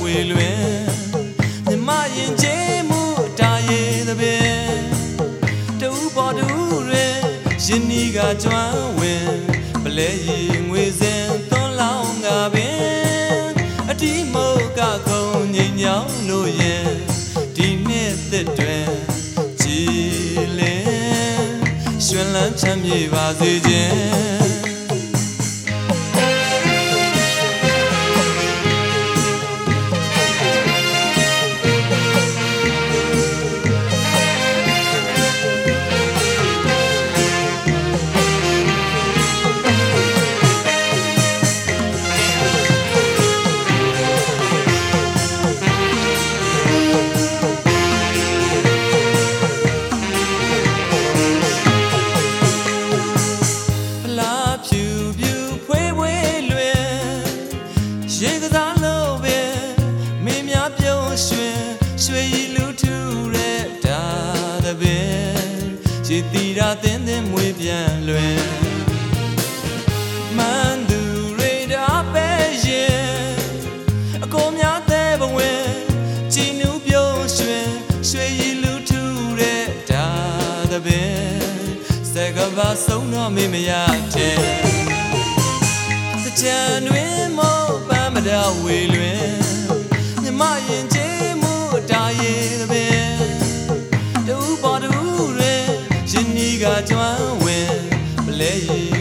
ဝေလွင်မြမရင်ချေမှုတာရေသပင်တူပေါ်တူရဲရှင်နီကကျွမ်းဝင်ပလဲရီငွေစင်သွန်လောင်းငါပင်အတီမုတ်ကခုံငိမ်ညောင်းလို့ရင်ဒီနှစ်သက်တွင်ကြည်လင်ရွှင်လန်းချမ်းမြေပါစေခြင်း လို့ပဲမင်းများပြုံးရွှင်ရွှေရည်လူထူတဲ့ဒါတပင်ရေတီတာတင်းတင်းမွေးပြန်လွင်မန်သူရေတာပဲရင်အကိုများတဲ့ဘဝင်ကြည်နူးပြုံးရွှင်ရွှေရည်လူထူတဲ့ဒါတပင်စကဘာဆုံးတော့မင်းမရတဲ့ကြံတွင်မောပန်းမ ဒဝေလွင်မြမရင်ချေမှုတာရေသပင်တူပေါ်တူရဲရှင်နီကကျွမ်းဝင်ပလဲရင်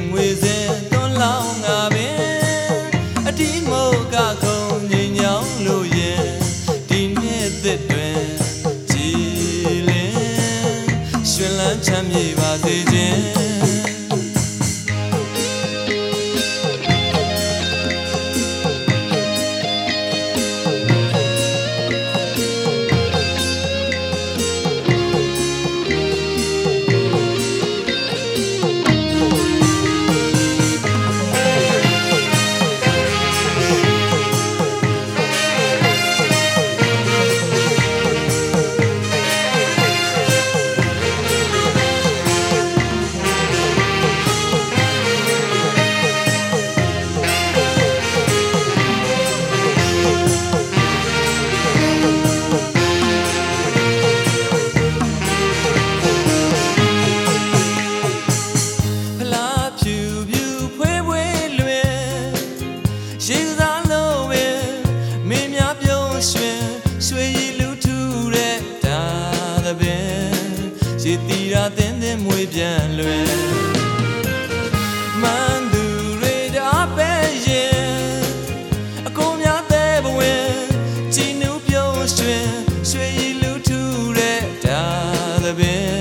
ရေတီတာတင်းတင်းမွေးပြန်လွယ်မန်သူရေတာပဲရင်အကုန်များတဲ့ဘဝင်ကြည်နူးပြုံးရွှင်ရွှေရည်လူထူတဲ့ဒါသပင်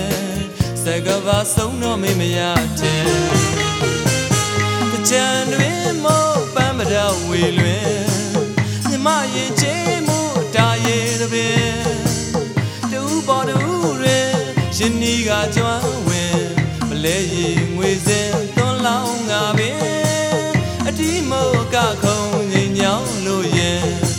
စကဘာဆုံးတော့မင်းမရတဲ့ကြံတွင်မောပန်းမတော်ဝေလွင် ရှင်နီကကျွမ်းဝင်မလဲရီငွေစင်သွန်လောင်းငါပင်အတီးမောကခုံငိမ်ညောင်းလို့ရင်